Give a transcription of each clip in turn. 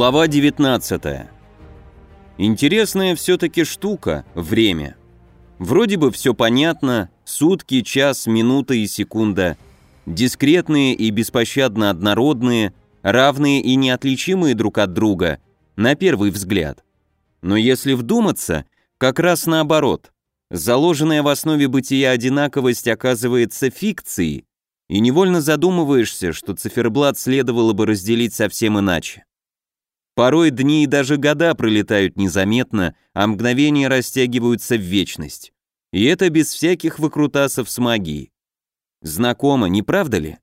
Глава 19. Интересная все-таки штука – время. Вроде бы все понятно, сутки, час, минута и секунда. Дискретные и беспощадно однородные, равные и неотличимые друг от друга, на первый взгляд. Но если вдуматься, как раз наоборот. Заложенная в основе бытия одинаковость оказывается фикцией, и невольно задумываешься, что циферблат следовало бы разделить совсем иначе. Порой дни и даже года пролетают незаметно, а мгновения растягиваются в вечность. И это без всяких выкрутасов с магией. Знакомо, не правда ли?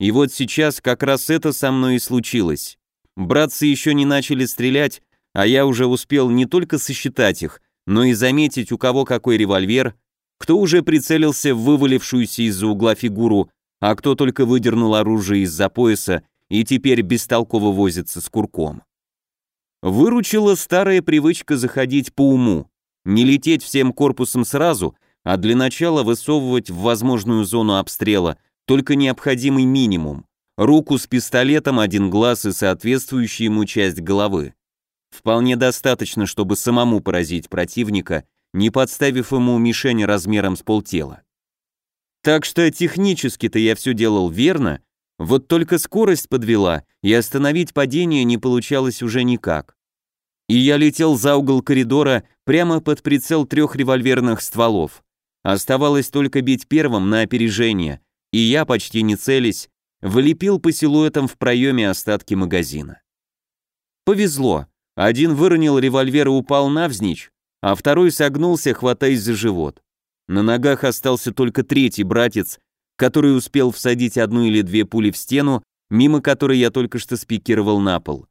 И вот сейчас как раз это со мной и случилось. Братцы еще не начали стрелять, а я уже успел не только сосчитать их, но и заметить, у кого какой револьвер, кто уже прицелился в вывалившуюся из-за угла фигуру, а кто только выдернул оружие из-за пояса и теперь бестолково возится с курком. Выручила старая привычка заходить по уму, не лететь всем корпусом сразу, а для начала высовывать в возможную зону обстрела только необходимый минимум, руку с пистолетом, один глаз и соответствующую ему часть головы. Вполне достаточно, чтобы самому поразить противника, не подставив ему мишень размером с полтела. Так что технически-то я все делал верно, вот только скорость подвела, и остановить падение не получалось уже никак. И я летел за угол коридора прямо под прицел трех револьверных стволов. Оставалось только бить первым на опережение, и я, почти не целясь, вылепил по силуэтам в проеме остатки магазина. Повезло. Один выронил револьвер и упал навзничь, а второй согнулся, хватаясь за живот. На ногах остался только третий братец, который успел всадить одну или две пули в стену, мимо которой я только что спикировал на пол.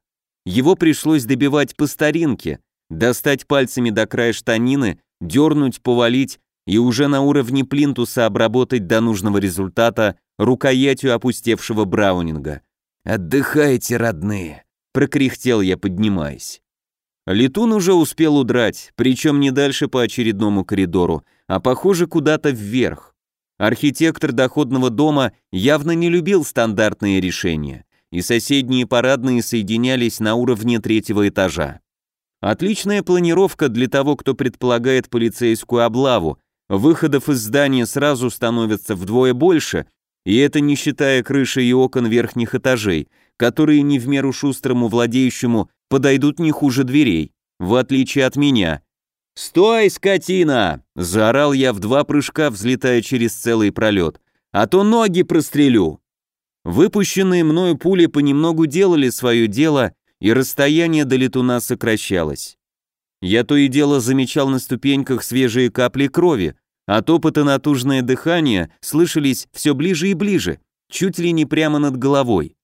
Его пришлось добивать по старинке, достать пальцами до края штанины, дернуть, повалить и уже на уровне плинтуса обработать до нужного результата рукоятью опустевшего браунинга. «Отдыхайте, родные!» — прокряхтел я, поднимаясь. Летун уже успел удрать, причем не дальше по очередному коридору, а похоже куда-то вверх. Архитектор доходного дома явно не любил стандартные решения, и соседние парадные соединялись на уровне третьего этажа. Отличная планировка для того, кто предполагает полицейскую облаву. Выходов из здания сразу становится вдвое больше, и это не считая крыши и окон верхних этажей, которые не в меру шустрому владеющему подойдут не хуже дверей, в отличие от меня, «Стой, скотина!» – заорал я в два прыжка, взлетая через целый пролет. «А то ноги прострелю!» Выпущенные мною пули понемногу делали свое дело, и расстояние до летуна сокращалось. Я то и дело замечал на ступеньках свежие капли крови, а топот и натужное дыхание слышались все ближе и ближе, чуть ли не прямо над головой.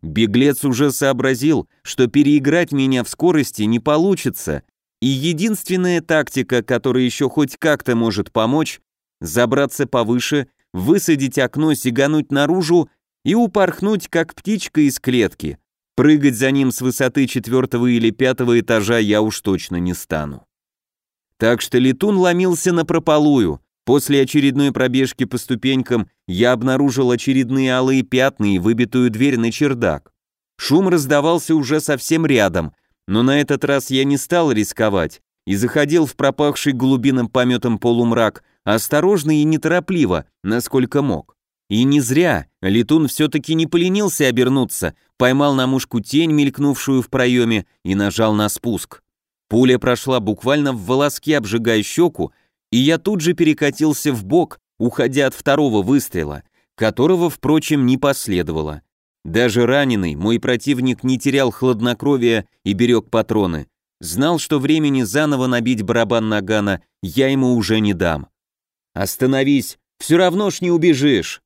Беглец уже сообразил, что переиграть меня в скорости не получится, и единственная тактика, которая еще хоть как-то может помочь, забраться повыше, высадить окно, сигануть наружу и упорхнуть, как птичка из клетки. Прыгать за ним с высоты четвертого или пятого этажа я уж точно не стану. Так что летун ломился на прополую. После очередной пробежки по ступенькам я обнаружил очередные алые пятна и выбитую дверь на чердак. Шум раздавался уже совсем рядом, но на этот раз я не стал рисковать и заходил в пропахший голубиным пометом полумрак осторожно и неторопливо, насколько мог. И не зря, летун все-таки не поленился обернуться, поймал на мушку тень, мелькнувшую в проеме, и нажал на спуск. Пуля прошла буквально в волоске, обжигая щеку, и я тут же перекатился в бок, уходя от второго выстрела, которого, впрочем, не последовало. Даже раненый мой противник не терял хладнокровия и берег патроны. Знал, что времени заново набить барабан нагана я ему уже не дам. «Остановись, все равно ж не убежишь!»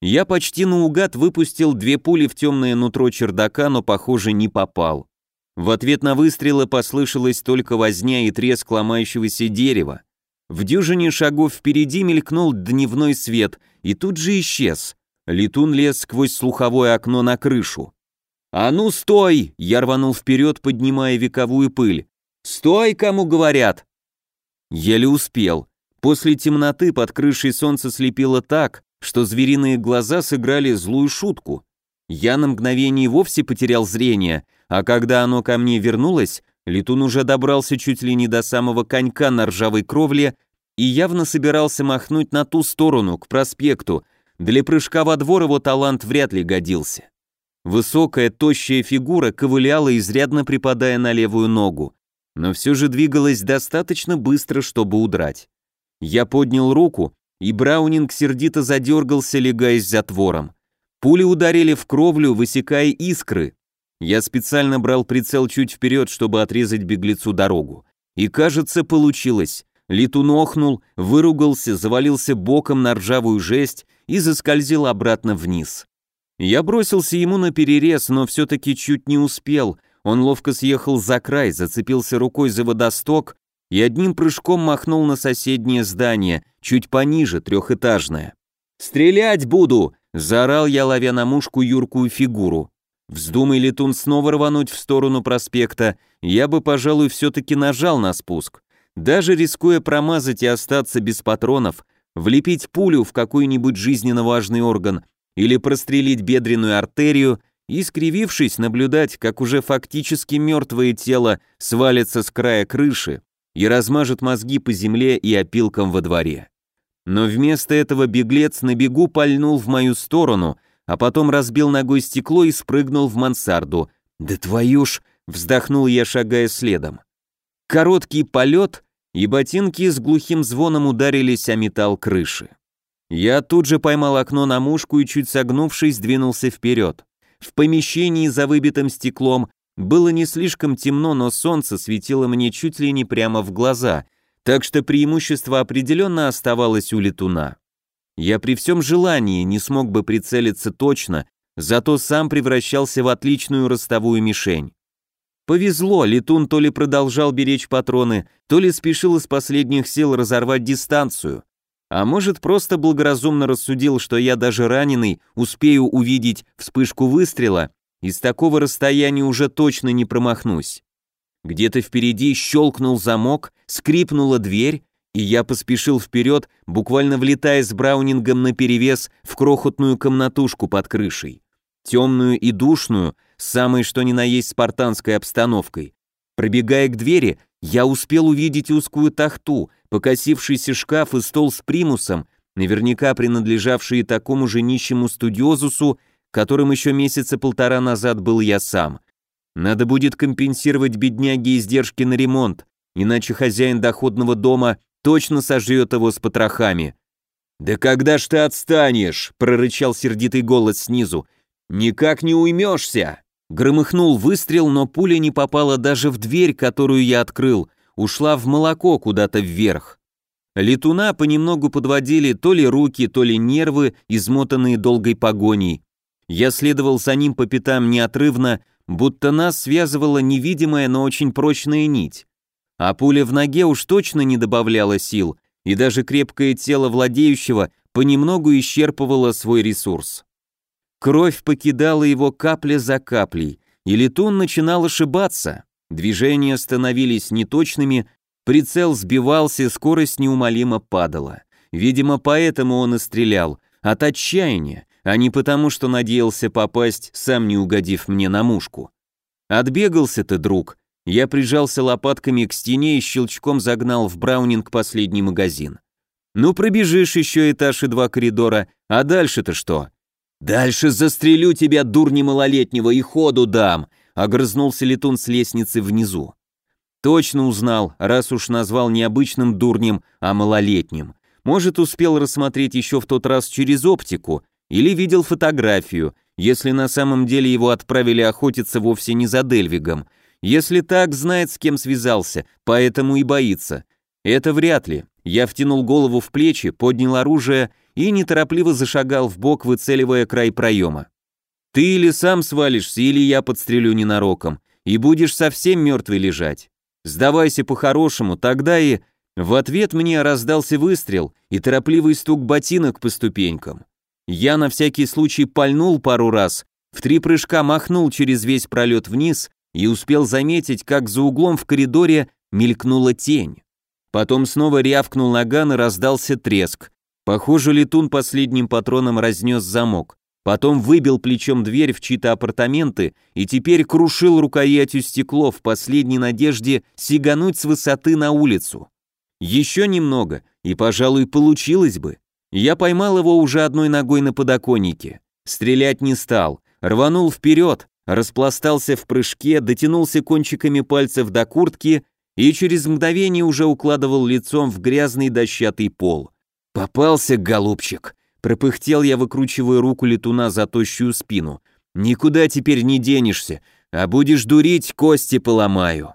Я почти наугад выпустил две пули в темное нутро чердака, но, похоже, не попал. В ответ на выстрелы послышалась только возня и треск ломающегося дерева. В дюжине шагов впереди мелькнул дневной свет и тут же исчез. Летун лез сквозь слуховое окно на крышу. «А ну, стой!» — я рванул вперед, поднимая вековую пыль. «Стой, кому говорят!» Еле успел. После темноты под крышей солнце слепило так, что звериные глаза сыграли злую шутку. Я на мгновение вовсе потерял зрение, а когда оно ко мне вернулось, летун уже добрался чуть ли не до самого конька на ржавой кровле и явно собирался махнуть на ту сторону, к проспекту. Для прыжка во двор его талант вряд ли годился. Высокая, тощая фигура ковыляла, изрядно припадая на левую ногу, но все же двигалась достаточно быстро, чтобы удрать. Я поднял руку, и Браунинг сердито задергался, легаясь затвором. Пули ударили в кровлю, высекая искры. Я специально брал прицел чуть вперед, чтобы отрезать беглецу дорогу. И, кажется, получилось. Летун охнул, выругался, завалился боком на ржавую жесть и заскользил обратно вниз. Я бросился ему на перерез, но все-таки чуть не успел. Он ловко съехал за край, зацепился рукой за водосток и одним прыжком махнул на соседнее здание, чуть пониже, трехэтажное. «Стрелять буду!» — заорал я, ловя на мушку юркую фигуру. Вздумай летун снова рвануть в сторону проспекта, я бы, пожалуй, все-таки нажал на спуск. Даже рискуя промазать и остаться без патронов, влепить пулю в какой-нибудь жизненно важный орган или прострелить бедренную артерию и, скривившись, наблюдать, как уже фактически мертвое тело свалится с края крыши и размажет мозги по земле и опилкам во дворе. Но вместо этого беглец на бегу пальнул в мою сторону, а потом разбил ногой стекло и спрыгнул в мансарду. «Да твою ж!» — вздохнул я, шагая следом. Короткий полет, и ботинки с глухим звоном ударились о металл крыши. Я тут же поймал окно на мушку и, чуть согнувшись, двинулся вперед. В помещении за выбитым стеклом было не слишком темно, но солнце светило мне чуть ли не прямо в глаза, так что преимущество определенно оставалось у летуна. Я при всем желании не смог бы прицелиться точно, зато сам превращался в отличную ростовую мишень. Повезло, летун то ли продолжал беречь патроны, то ли спешил из последних сил разорвать дистанцию. А может, просто благоразумно рассудил, что я даже раненый успею увидеть вспышку выстрела, и с такого расстояния уже точно не промахнусь. Где-то впереди щелкнул замок, скрипнула дверь, и я поспешил вперед, буквально влетая с браунингом наперевес в крохотную комнатушку под крышей. Темную и душную, самой что ни на есть спартанской обстановкой. Пробегая к двери, я успел увидеть узкую тахту, покосившийся шкаф и стол с примусом, наверняка принадлежавшие такому же нищему студиозусу, которым еще месяца полтора назад был я сам. Надо будет компенсировать бедняге издержки на ремонт, иначе хозяин доходного дома точно сожрет его с потрохами. «Да когда ж ты отстанешь?» — прорычал сердитый голос снизу. «Никак не уймешься!» Громыхнул выстрел, но пуля не попала даже в дверь, которую я открыл, ушла в молоко куда-то вверх. Летуна понемногу подводили то ли руки, то ли нервы, измотанные долгой погоней. Я следовал за ним по пятам неотрывно, будто нас связывала невидимая, но очень прочная нить. А пуля в ноге уж точно не добавляла сил, и даже крепкое тело владеющего понемногу исчерпывало свой ресурс. Кровь покидала его капля за каплей, и летун начинал ошибаться. Движения становились неточными, прицел сбивался, скорость неумолимо падала. Видимо, поэтому он и стрелял, от отчаяния, а не потому, что надеялся попасть, сам не угодив мне на мушку. Отбегался ты, друг. Я прижался лопатками к стене и щелчком загнал в Браунинг последний магазин. Ну, пробежишь еще этаж и два коридора, а дальше-то что? «Дальше застрелю тебя, дурни малолетнего, и ходу дам!» — огрызнулся летун с лестницы внизу. Точно узнал, раз уж назвал не обычным дурнем, а малолетним. Может, успел рассмотреть еще в тот раз через оптику, или видел фотографию, если на самом деле его отправили охотиться вовсе не за Дельвигом. Если так, знает, с кем связался, поэтому и боится. Это вряд ли. Я втянул голову в плечи, поднял оружие и неторопливо зашагал в бок, выцеливая край проема. Ты или сам свалишься, или я подстрелю ненароком, и будешь совсем мертвый лежать. Сдавайся по-хорошему, тогда и... В ответ мне раздался выстрел и торопливый стук ботинок по ступенькам. Я на всякий случай пальнул пару раз, в три прыжка махнул через весь пролет вниз и успел заметить, как за углом в коридоре мелькнула тень. Потом снова рявкнул наган и раздался треск. Похоже, летун последним патроном разнес замок. потом выбил плечом дверь в чьи-то апартаменты и теперь крушил рукоятью стекло в последней надежде сигануть с высоты на улицу. Еще немного, и, пожалуй, получилось бы. Я поймал его уже одной ногой на подоконнике. Стрелять не стал, рванул вперед, распластался в прыжке, дотянулся кончиками пальцев до куртки и через мгновение уже укладывал лицом в грязный дощатый пол. «Попался, голубчик!» Пропыхтел я, выкручивая руку летуна за тощую спину. «Никуда теперь не денешься, а будешь дурить, кости поломаю».